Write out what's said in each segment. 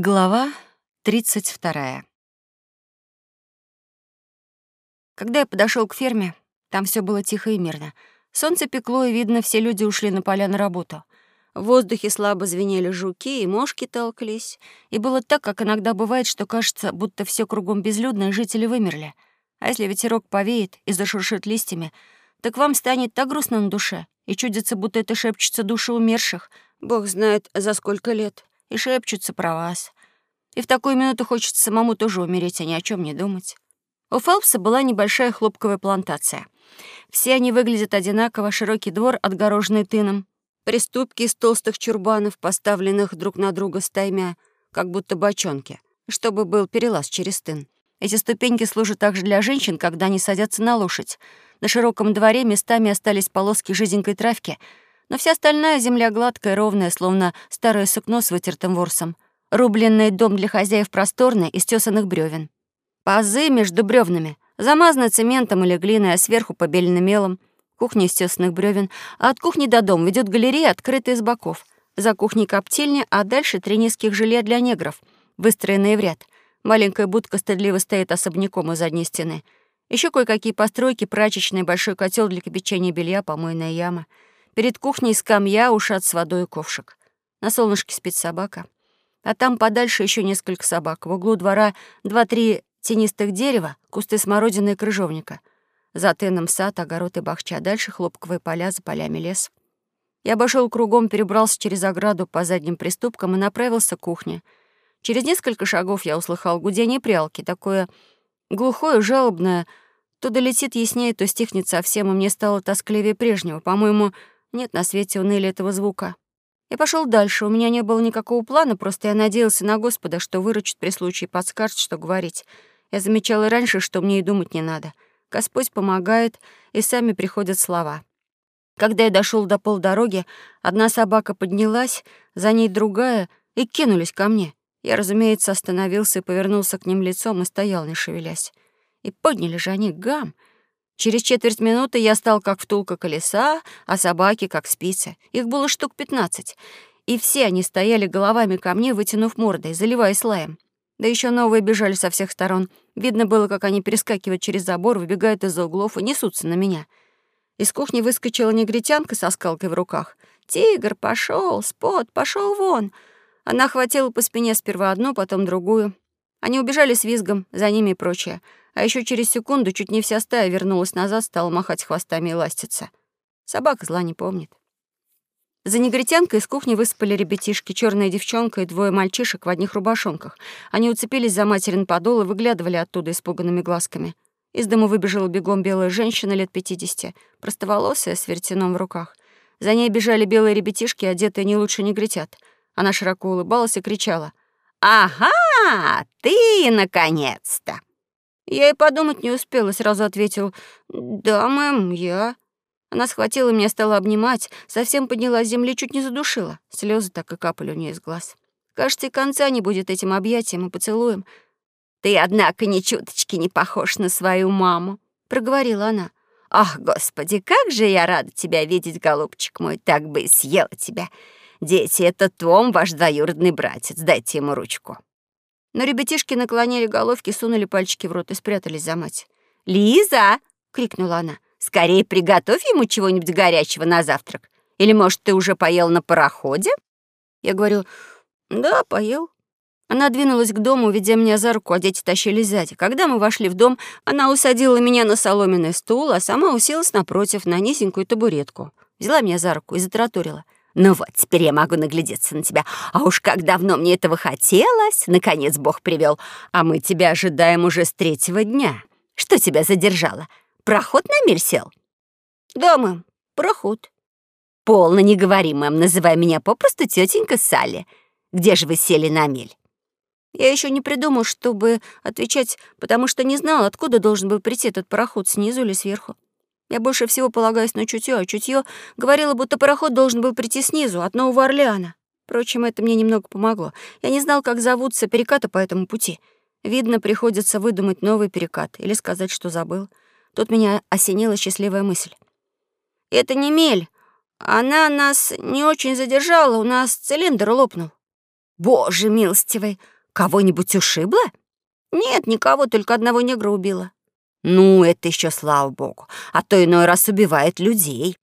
Глава 32. Когда я подошел к ферме, там все было тихо и мирно. Солнце пекло, и, видно, все люди ушли на поля на работу. В воздухе слабо звенели жуки, и мошки толклись. И было так, как иногда бывает, что кажется, будто все кругом безлюдно, и жители вымерли. А если ветерок повеет и зашуршит листьями, так вам станет так грустно на душе, и чудится, будто это шепчутся души умерших, бог знает за сколько лет и шепчутся про вас. И в такую минуту хочется самому тоже умереть, а ни о чем не думать. У Фелпса была небольшая хлопковая плантация. Все они выглядят одинаково, широкий двор, отгороженный тыном, приступки из толстых чурбанов, поставленных друг на друга стаймя, как будто бочонки, чтобы был перелаз через тын. Эти ступеньки служат также для женщин, когда они садятся на лошадь. На широком дворе местами остались полоски жизненькой травки — но вся остальная земля гладкая, ровная, словно старое сукно с вытертым ворсом. Рубленный дом для хозяев просторный, из тесанных бревен. Пазы между бревнами замазаны цементом или глиной, а сверху побелены мелом. Кухня из тесанных бревен, а от кухни до дома ведет галерея, открытая с боков. За кухней коптильня, а дальше три низких жилья для негров, выстроенные в ряд. Маленькая будка стыдливо стоит особняком у задней стены. Еще кое-какие постройки, прачечная, большой котел для кипячения белья, помойная яма — Перед кухней скамья, ушат с водой и ковшик. На солнышке спит собака. А там подальше еще несколько собак. В углу двора два-три тенистых дерева, кусты смородины и крыжовника. За тыном сад, огород и бахча. Дальше хлопковые поля, за полями лес. Я обошел кругом, перебрался через ограду по задним приступкам и направился к кухне. Через несколько шагов я услыхал гудение прялки, такое глухое, жалобное. То долетит яснее, то стихнет совсем, и мне стало тоскливее прежнего. По-моему, нет на свете уныли этого звука. Я пошел дальше, у меня не было никакого плана, просто я надеялся на Господа, что выручит при случае, подскажет, что говорить. Я замечала раньше, что мне и думать не надо. Господь помогает, и сами приходят слова. Когда я дошел до полдороги, одна собака поднялась, за ней другая, и кинулись ко мне. Я, разумеется, остановился и повернулся к ним лицом и стоял, не шевелясь. И подняли же они гам — Через четверть минуты я стал как втулка колеса, а собаки как спицы. Их было штук пятнадцать. И все они стояли головами ко мне, вытянув мордой, заливаясь лаем. Да еще новые бежали со всех сторон. Видно было, как они перескакивают через забор, выбегают из-за углов и несутся на меня. Из кухни выскочила негритянка со скалкой в руках. «Тигр, пошел, спот, пошел вон!» Она хватила по спине сперва одну, потом другую. Они убежали с визгом, за ними и прочее. А еще через секунду чуть не вся стая вернулась назад, стала махать хвостами и ластиться. Собака зла не помнит. За негритянкой из кухни высыпали ребятишки, черная девчонка и двое мальчишек в одних рубашонках. Они уцепились за материн подол и выглядывали оттуда испуганными глазками. Из дома выбежала бегом белая женщина лет пятидесяти, простоволосая, с вертином в руках. За ней бежали белые ребятишки, одетые не лучше негритят. Она широко улыбалась и кричала. «Ага, ты, наконец-то!» Я и подумать не успела, сразу ответил «Да, мэм, я». Она схватила меня, стала обнимать, совсем подняла с земли, чуть не задушила. Слезы так и капали у нее из глаз. Кажется, и конца не будет этим объятием и поцелуем. «Ты, однако, ни чуточки не похож на свою маму», — проговорила она. «Ах, господи, как же я рада тебя видеть, голубчик мой, так бы и съела тебя. Дети, это Том, ваш двоюродный братец, дайте ему ручку». Но ребятишки наклонили головки, сунули пальчики в рот и спрятались за мать. «Лиза!» — крикнула она. «Скорее приготовь ему чего-нибудь горячего на завтрак. Или, может, ты уже поел на пароходе?» Я говорю, «Да, поел». Она двинулась к дому, ведя меня за руку, а дети тащили сзади. Когда мы вошли в дом, она усадила меня на соломенный стул, а сама уселась напротив на низенькую табуретку. Взяла меня за руку и затраторила — ну вот, теперь я могу наглядеться на тебя. А уж как давно мне этого хотелось. Наконец Бог привел. А мы тебя ожидаем уже с третьего дня. Что тебя задержало? Проход на мир сел? Да, мэм, проход. Полно не говори, мэм, называй меня попросту тетенька Салли. Где же вы сели на мель? Я еще не придумал, чтобы отвечать, потому что не знал, откуда должен был прийти этот пароход, снизу или сверху. Я больше всего полагаюсь на чутье, а чутье говорило, будто пароход должен был прийти снизу, от Нового Орлеана. Впрочем, это мне немного помогло. Я не знал, как зовутся перекаты по этому пути. Видно, приходится выдумать новый перекат или сказать, что забыл. Тут меня осенила счастливая мысль. «Это не мель. Она нас не очень задержала, у нас цилиндр лопнул». Боже милостивый, кого-нибудь ушибло? Нет, никого, только одного негра убила. Ну, это еще слава богу, а то иной раз убивает людей.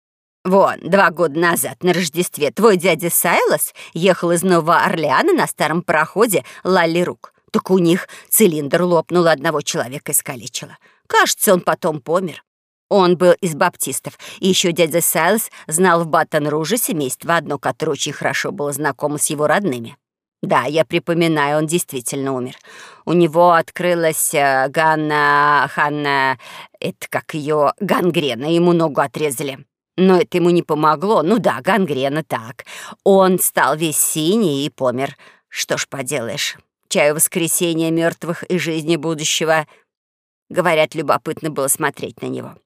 Вон, два года назад на Рождестве твой дядя Сайлос ехал из Нового Орлеана на старом пароходе Лалли Рук. Так у них цилиндр лопнул, одного человека искалечило. Кажется, он потом помер. Он был из баптистов, и еще дядя Сайлос знал в Баттон-Руже семейство одно, которое очень хорошо было знакомо с его родными. Да, я припоминаю, он действительно умер. У него открылась э, Ганна... Ханна... Это как ее гангрена, ему ногу отрезали. Но это ему не помогло. Ну да, гангрена так. Он стал весь синий и помер. Что ж поделаешь. Чаю воскресения мертвых и жизни будущего. Говорят, любопытно было смотреть на него.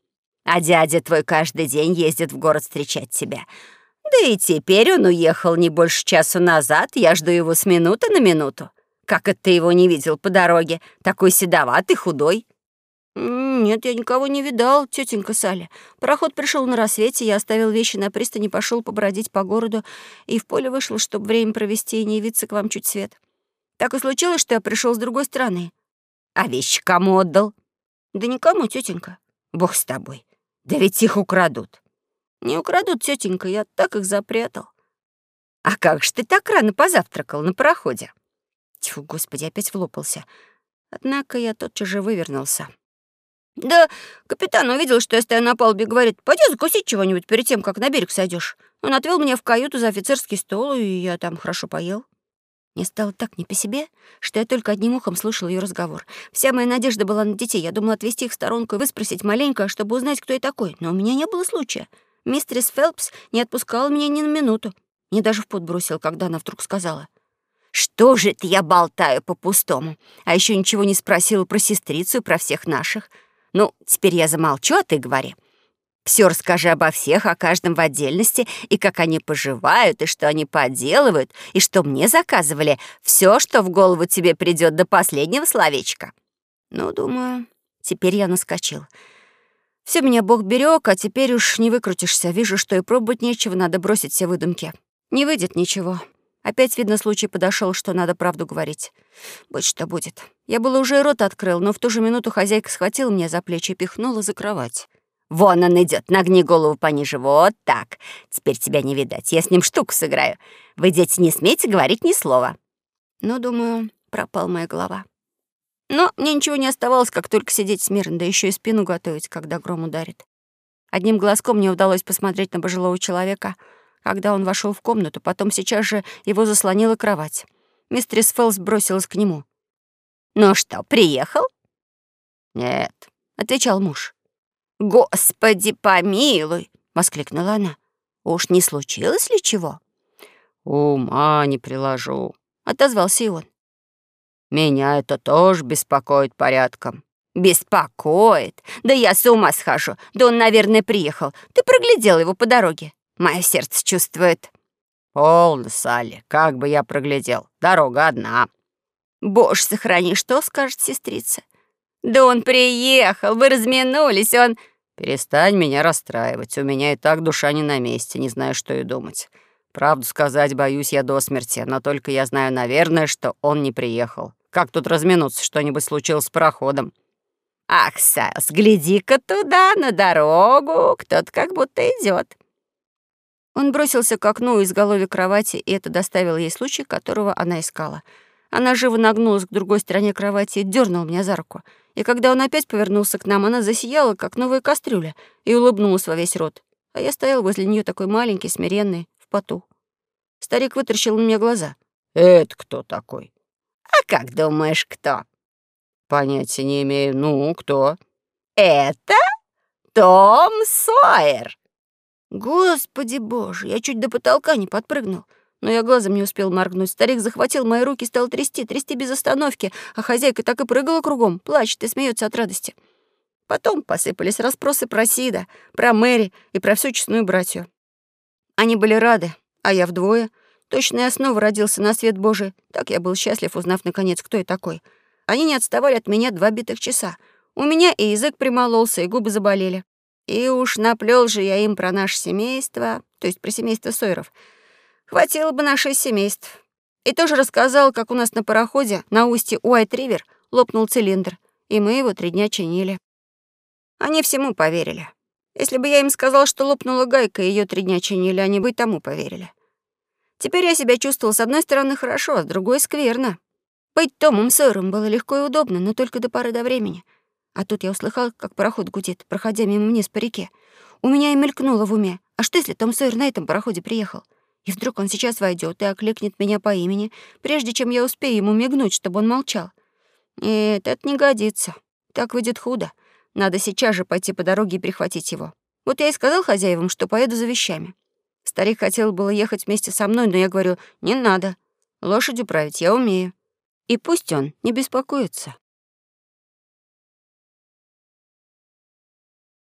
А дядя твой каждый день ездит в город встречать тебя. Да и теперь он уехал не больше часу назад, я жду его с минуты на минуту. Как это ты его не видел по дороге? Такой седоватый, худой. «Нет, я никого не видал, тетенька Саля. Пароход пришел на рассвете, я оставил вещи на пристани, пошел побродить по городу и в поле вышел, чтобы время провести и не явиться к вам чуть свет. Так и случилось, что я пришел с другой стороны. А вещи кому отдал? Да никому, тетенька. Бог с тобой. Да ведь их украдут. Не украдут, тетенька, я так их запрятал. А как же ты так рано позавтракал на пароходе? Тьфу, господи, опять влопался. Однако я тотчас же вывернулся. Да, капитан увидел, что я стою на палубе, говорит, пойди закусить чего-нибудь перед тем, как на берег сойдешь. Он отвел меня в каюту за офицерский стол, и я там хорошо поел. Мне стало так не по себе, что я только одним ухом слушал ее разговор. Вся моя надежда была на детей. Я думала отвести их в сторонку и выспросить маленько, чтобы узнать, кто я такой. Но у меня не было случая. Мистерис Фелпс не отпускала меня ни на минуту. Мне даже в пот бросил, когда она вдруг сказала. «Что же это я болтаю по-пустому? А еще ничего не спросила про сестрицу и про всех наших. Ну, теперь я замолчу, а ты говори. Все расскажи обо всех, о каждом в отдельности, и как они поживают, и что они поделывают, и что мне заказывали. Все, что в голову тебе придет до последнего словечка». Ну, думаю, теперь я наскочил. Все меня Бог берег, а теперь уж не выкрутишься. Вижу, что и пробовать нечего, надо бросить все выдумки. Не выйдет ничего. Опять, видно, случай подошел, что надо правду говорить. Будь что будет. Я было уже и рот открыл, но в ту же минуту хозяйка схватила меня за плечи и пихнула за кровать. «Вон он идет, нагни голову пониже, вот так. Теперь тебя не видать, я с ним штуку сыграю. Вы, дети, не смейте говорить ни слова». Ну, думаю, пропал моя голова. Но мне ничего не оставалось, как только сидеть смирно, да еще и спину готовить, когда гром ударит. Одним глазком мне удалось посмотреть на пожилого человека, когда он вошел в комнату, потом сейчас же его заслонила кровать. Мистерис Фэлс бросилась к нему. «Ну что, приехал?» «Нет», — отвечал муж. «Господи, помилуй!» — воскликнула она. «Уж не случилось ли чего?» «Ума не приложу», — отозвался и он. Меня это тоже беспокоит порядком. Беспокоит? Да я с ума схожу. Да он, наверное, приехал. Ты проглядел его по дороге. Мое сердце чувствует. Полно, Салли, как бы я проглядел. Дорога одна. Боже, сохрани, что скажет сестрица? Да он приехал, вы разминулись, он... Перестань меня расстраивать. У меня и так душа не на месте, не знаю, что и думать. Правду сказать, боюсь я до смерти, но только я знаю, наверное, что он не приехал. Как тут разминуться, что-нибудь случилось с пароходом? Ах, Сайлс, гляди-ка туда, на дорогу, кто-то как будто идет. Он бросился к окну из головы кровати, и это доставило ей случай, которого она искала. Она живо нагнулась к другой стороне кровати и дернула меня за руку. И когда он опять повернулся к нам, она засияла, как новая кастрюля, и улыбнулась во весь рот. А я стоял возле нее такой маленький, смиренный, поту. Старик вытаращил на меня глаза. «Это кто такой?» «А как думаешь, кто?» «Понятия не имею. Ну, кто?» «Это Том Сойер!» Господи боже, я чуть до потолка не подпрыгнул. Но я глазом не успел моргнуть. Старик захватил мои руки, стал трясти, трясти без остановки, а хозяйка так и прыгала кругом, плачет и смеется от радости. Потом посыпались расспросы про Сида, про Мэри и про всю честную братью. Они были рады, а я вдвое. Точно я снова родился на свет Божий. Так я был счастлив, узнав, наконец, кто я такой. Они не отставали от меня два битых часа. У меня и язык примололся, и губы заболели. И уж наплел же я им про наше семейство, то есть про семейство Сойеров. Хватило бы наших семейств. И тоже рассказал, как у нас на пароходе на устье Уайт-Ривер лопнул цилиндр, и мы его три дня чинили. Они всему поверили. Если бы я им сказал, что лопнула гайка, её три дня чинили, они бы и тому поверили. Теперь я себя чувствовал с одной стороны хорошо, а с другой — скверно. Быть Томом Сойером было легко и удобно, но только до поры до времени. А тут я услыхал, как пароход гудит, проходя мимо вниз по реке. У меня и мелькнуло в уме. А что, если Том Сойер на этом пароходе приехал? И вдруг он сейчас войдет и окликнет меня по имени, прежде чем я успею ему мигнуть, чтобы он молчал. Нет, это не годится. Так выйдет худо. Надо сейчас же пойти по дороге и прихватить его. Вот я и сказал хозяевам, что поеду за вещами. Старик хотел было ехать вместе со мной, но я говорю, не надо. Лошадь управить я умею. И пусть он не беспокоится.